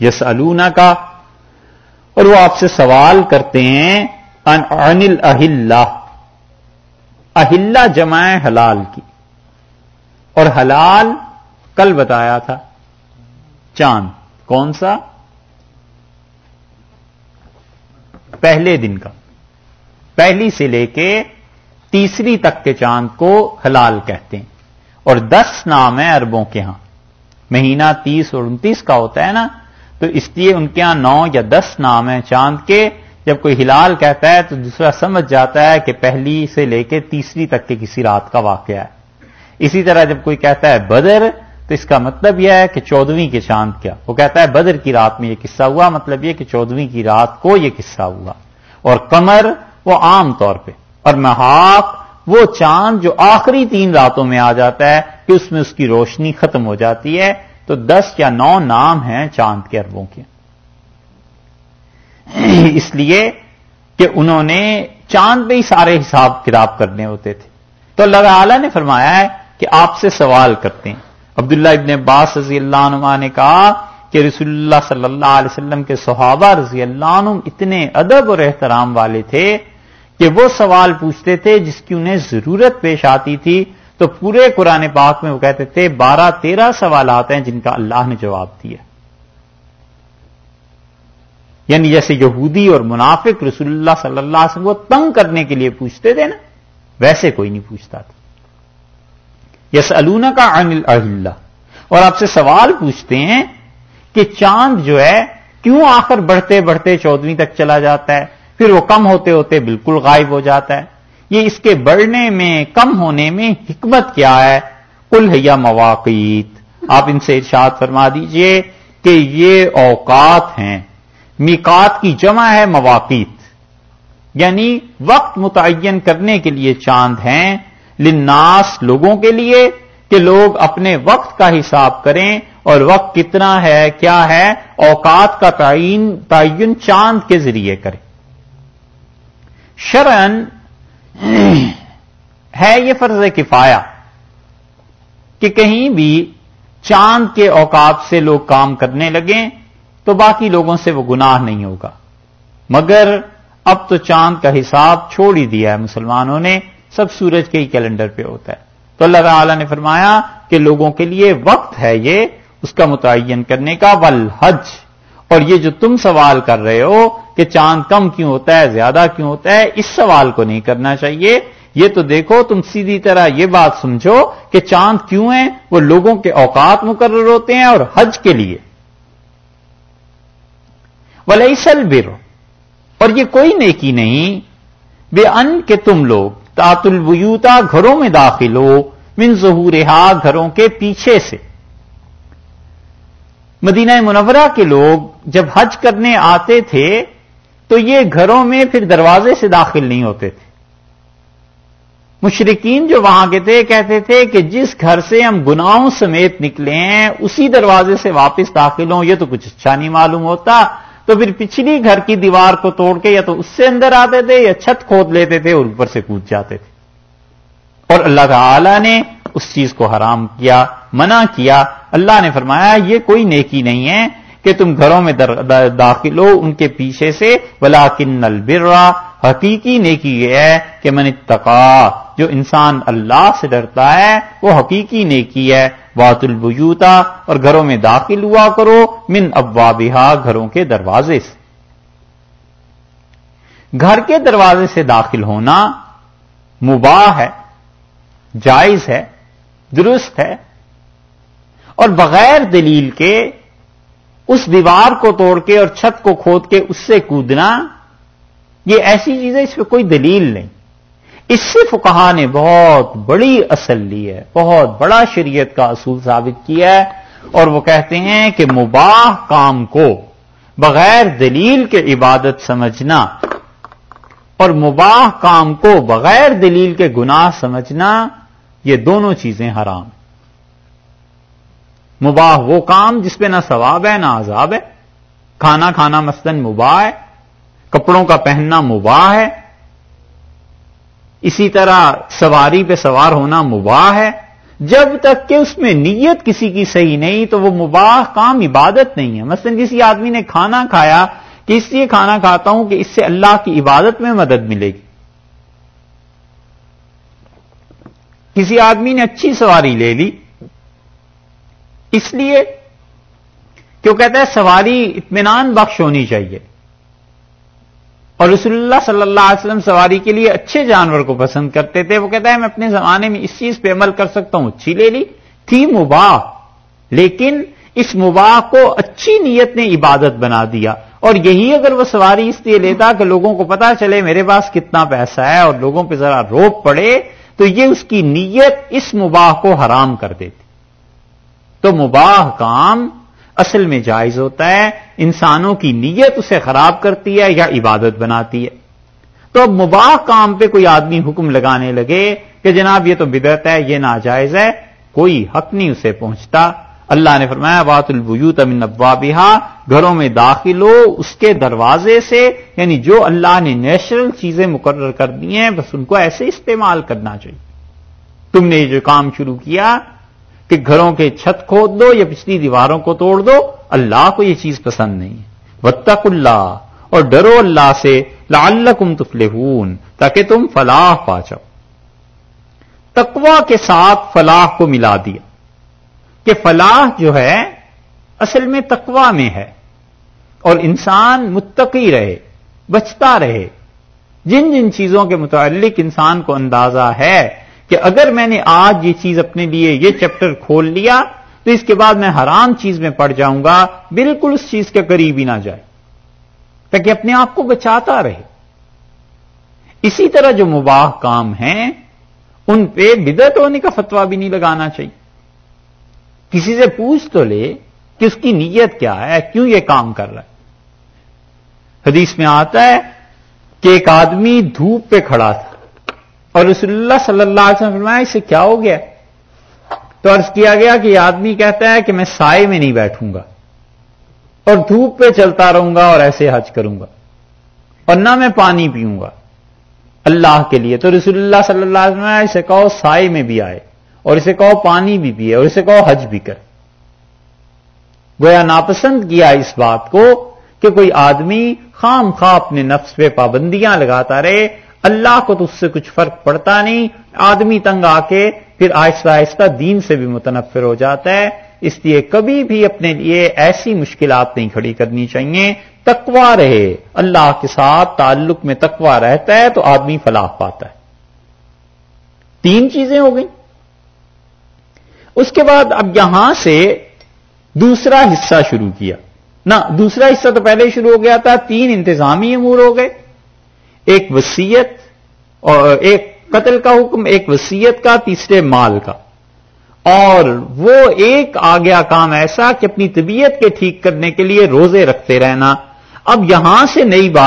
یس کا اور وہ آپ سے سوال کرتے ہیں ان اہل اہل جمع حلال کی۔ اور حلال کل بتایا تھا، چاند، کون سا؟ پہلے دن کا۔ پہلی سے لے کے تیسری تک کے چاند کو حلال کہتے ہیں۔ اور دس نام ہیں اربوں کے ہاں۔ مہینہ تیس اور انتیس کا ہوتا ہے نا تو اس لیے ان کے ہاں نو یا دس نام ہیں۔ چاند کے جب کوئی ہلال کہتا ہے تو دوسرا سمجھ جاتا ہے کہ پہلی سے لے کے تیسری تک کے کسی رات کا واقعہ ہے۔ اسی طرح جب کوئی کہتا ہے بدر، تو اس کا مطلب یہ ہے کہ چودویں کے چاند کیا وہ کہتا ہے بدر کی رات میں یہ قصہ ہوا مطلب یہ کہ چودویں کی رات کو یہ قصہ ہوا۔ اور کمر وہ عام طور پہ۔ اور محاق وہ چاند جو آخری تین راتوں میں آ جاتا ہے کہ اس میں اس کی روشنی ختم ہو جاتی ہے۔ تو دس یا نو نام ہیں چاند کے اربوں کے۔ اس لیے کہ انہوں نے چاند پہ ہی سارے حساب کتاب کرنے ہوتے تھے۔ تو اللہ تعالی نے فرمایا ہے کہ آپ سے سوال کرتے ہیں۔ عبداللہ ابن عباس رضی اللہ عنہ نے کہا کہ رسول اللہ صلی اللہ علیہ وسلم کے صحابہ رضی اللہ عنہ اتنے ادب اور احترام والے تھے کہ وہ سوال پوچھتے تھے جس کی انہیں ضرورت پیش آتی تھی تو پورے قرآن پاک میں وہ کہتے تھے، بارہ تیرہ سوالات ہیں جن کا اللہ نے جواب دیا۔ یعنی جیسے یہودی اور منافق رسول اللہ صلی اللہ علیہ وسلم کو تنگ کرنے کے لیے پوچھتے تھے نا، ویسے کوئی نہیں پوچھتا تھا۔ یس النا کا انل اللہ اور آپ سے سوال پوچھتے ہیں کہ چاند جو ہے، کیوں آخر بڑھتے بڑھتے چودویں تک چلا جاتا ہے؟ پھر وہ کم ہوتے ہوتے بالکل غائب ہو جاتا ہے۔ یہ اس کے بڑھنے میں، کم ہونے میں حکمت کیا ہے؟ کل ہے مواقع آپ ان سے ارشاد فرما دیجیے کہ یہ اوقات ہیں۔ میکات کی جمع ہے مواقع یعنی وقت متعین کرنے کے لیے چاند ہیں لناس لوگوں کے لیے کہ لوگ اپنے وقت کا حساب کریں اور وقت کتنا ہے، کیا ہے؟ اوقات کا تعین تعین چاند کے ذریعے کریں۔ شرن ہے یہ فرض کفایا کہ کہیں بھی چاند کے اوقات سے لوگ کام کرنے لگیں تو باقی لوگوں سے وہ گناہ نہیں ہوگا۔ مگر اب تو چاند کا حساب چھوڑ ہی دیا ہے مسلمانوں نے، سب سورج کے ہی کیلنڈر پہ ہوتا ہے۔ تو اللہ تعالی نے فرمایا کہ لوگوں کے لیے وقت ہے یہ، اس کا متعین کرنے کا ول حج اور یہ جو تم سوال کر رہے ہو کہ چاند کم کیوں ہوتا ہے، زیادہ کیوں ہوتا ہے، اس سوال کو نہیں کرنا چاہیے۔ یہ تو دیکھو، تم سیدھی طرح یہ بات سمجھو کہ چاند کیوں ہیں؟ وہ لوگوں کے اوقات مقرر ہوتے ہیں اور حج کے لیے۔ ولیسل بر اور یہ کوئی نیکی نہیں۔ بے ان کہ تم لوگ تات البیوتا گھروں میں داخل ہو، من ظہور گھروں کے پیچھے سے۔ مدینہ منورہ کے لوگ جب حج کرنے آتے تھے تو یہ گھروں میں پھر دروازے سے داخل نہیں ہوتے تھے۔ مشرقین جو وہاں کے تھے، کہتے تھے کہ جس گھر سے ہم گناہوں سمیت نکلے ہیں، اسی دروازے سے واپس داخل ہوں، یہ تو کچھ اچھا نہیں معلوم ہوتا۔ تو پھر پچھلی گھر کی دیوار کو توڑ کے یا تو اس سے اندر آتے تھے یا چھت کھود لیتے تھے اور اوپر سے کود جاتے تھے۔ اور اللہ تعالی نے اس چیز کو حرام کیا، منع کیا۔ اللہ نے فرمایا، یہ کوئی نیکی نہیں ہے۔ کہ تم گھروں میں داخل ہو، ان کے پیچھے سے بلا کن البرا حقیقی نیکی یہ ہے کہ من اتقا، جو انسان اللہ سے ڈرتا ہے، وہ حقیقی نیکی ہے۔ بات البیوتا اور گھروں میں داخل ہوا کرو، من ابوابہا، گھروں کے دروازے سے۔ گھر کے دروازے سے داخل ہونا مباح ہے، جائز ہے، درست ہے، اور بغیر دلیل کے اس دیوار کو توڑ کے اور چھت کو کھود کے اس سے کودنا، یہ ایسی چیز ہے، اس پہ کوئی دلیل نہیں۔ اس سے فکہ نے بہت بڑی اصل لی ہے، بہت بڑا شریعت کا اصول ثابت کیا ہے، اور وہ کہتے ہیں کہ مباح کام کو بغیر دلیل کے عبادت سمجھنا اور مباح کام کو بغیر دلیل کے گناہ سمجھنا، یہ دونوں چیزیں حرام مباح وہ کام جس پہ نہ ثواب ہے نہ عذاب ہے۔ کھانا کھانا مثلاً مباح ہے، کپڑوں کا پہننا مباح ہے۔ اسی طرح سواری پہ سوار ہونا مباح ہے۔ جب تک کہ اس میں نیت کسی کی صحیح نہیں تو وہ مباح کام عبادت نہیں ہے۔ مثلا کسی آدمی نے کھانا کھایا کہ اس لیے کھانا کھاتا ہوں کہ اس سے اللہ کی عبادت میں مدد ملے گی؟ کسی آدمی نے اچھی سواری لے لی اس لیے کہ وہ کہتا ہے سواری اطمینان بخش ہونی چاہیے۔ اور رسول اللہ صلی اللہ علیہ وسلم سواری کے لیے اچھے جانور کو پسند کرتے تھے، وہ کہتا ہے میں اپنے زمانے میں اس چیز پہ عمل کر سکتا ہوں، اچھی لے لی، تھی مباح، لیکن اس مباح کو اچھی نیت نے عبادت بنا دیا۔ اور یہی اگر وہ سواری اس لیے لیتا کہ لوگوں کو پتا چلے میرے پاس کتنا پیسہ ہے اور لوگوں پہ ذرا روپ پڑے، تو یہ اس کی نیت اس مباح کو حرام کر دیتی۔ تو مباح کام اصل میں جائز ہوتا ہے، انسانوں کی نیت اسے خراب کرتی ہے یا عبادت بناتی ہے۔ تو اب مباح کام پہ کوئی آدمی حکم لگانے لگے کہ جناب یہ تو بدعت ہے، یہ ناجائز ہے، کوئی حق نہیں اسے پہنچتا۔ اللہ نے فرمایا بات البیوت امن ابوابہ گھروں میں داخل ہو اس کے دروازے سے یعنی جو اللہ نے نیچرل چیزیں مقرر کر دی ہیں، بس ان کو ایسے استعمال کرنا چاہیے۔ تم نے یہ جو کام شروع کیا کہ گھروں کے چھت کھود دو یا پچھلی دیواروں کو توڑ دو، اللہ کو یہ چیز پسند نہیں ہے۔ وطق اللہ اور ڈرو اللہ سے لعلکم تفلحون، تاکہ تم فلاح پا جاؤ۔ تقوا کے ساتھ فلاح کو ملا دیا۔ کہ فلاح جو ہے، اصل میں تقوا میں ہے۔ اور انسان متقی رہے، بچتا رہے۔ جن جن چیزوں کے متعلق انسان کو اندازہ ہے کہ اگر میں نے آج یہ چیز اپنے لیے یہ چیپٹر کھول لیا تو اس کے بعد میں حرام چیز میں پڑ جاؤں گا، بالکل اس چیز کے قریب ہی نہ جائے۔ تاکہ اپنے آپ کو بچاتا رہے۔ اسی طرح جو مباح کام ہیں، ان پہ بدت ہونے کا فتوا بھی نہیں لگانا چاہیے۔ کسی سے پوچھ تو لے کہ اس کی نیت کیا ہے، کیوں یہ کام کر رہا ہے۔ حدیث میں آتا ہے کہ ایک آدمی دھوپ پہ کھڑا تھا۔ اور رسول اللہ صلی اللہ علیہ وسلم فرمایا، اسے کیا ہو گیا؟ تو عرض کیا گیا کہ یہ آدمی کہتا ہے کہ میں سائے میں نہیں بیٹھوں گا اور دھوپ پہ چلتا رہوں گا اور ایسے حج کروں گا اور نہ میں پانی پیوں گا اللہ کے لیے۔ تو رسول اللہ صلی اللہ علیہ وسلم اسے کہو سائے میں بھی آئے اور اسے کہو پانی بھی پیے اور اسے کہو حج بھی کر گویا ناپسند کیا اس بات کو کہ کوئی آدمی خام خواہ اپنے نفس پہ پابندیاں لگاتا رہے اللہ کو تو اس سے کچھ فرق پڑتا نہیں، آدمی تنگ آ کے پھر آہستہ آہستہ دین سے بھی متنفر ہو جاتا ہے۔ اس لیے کبھی بھی اپنے لیے ایسی مشکلات نہیں کھڑی کرنی چاہیے۔ تکوا رہے۔ اللہ کے ساتھ تعلق میں تکوا رہتا ہے تو آدمی فلاح پاتا ہے۔ تین چیزیں ہو گئیں۔ اس کے بعد اب یہاں سے دوسرا حصہ شروع کیا۔ نہ، دوسرا حصہ تو پہلے شروع ہو گیا تھا، تین انتظامی امور ہو گئے۔ ایک وسیعت اور ایک قتل کا حکم، ایک وسیعت کا، تیسرے مال کا۔ اور وہ ایک آ گیا کام ایسا کہ اپنی طبیعت کے ٹھیک کرنے کے لیے روزے رکھتے رہنا۔ اب یہاں سے نئی بات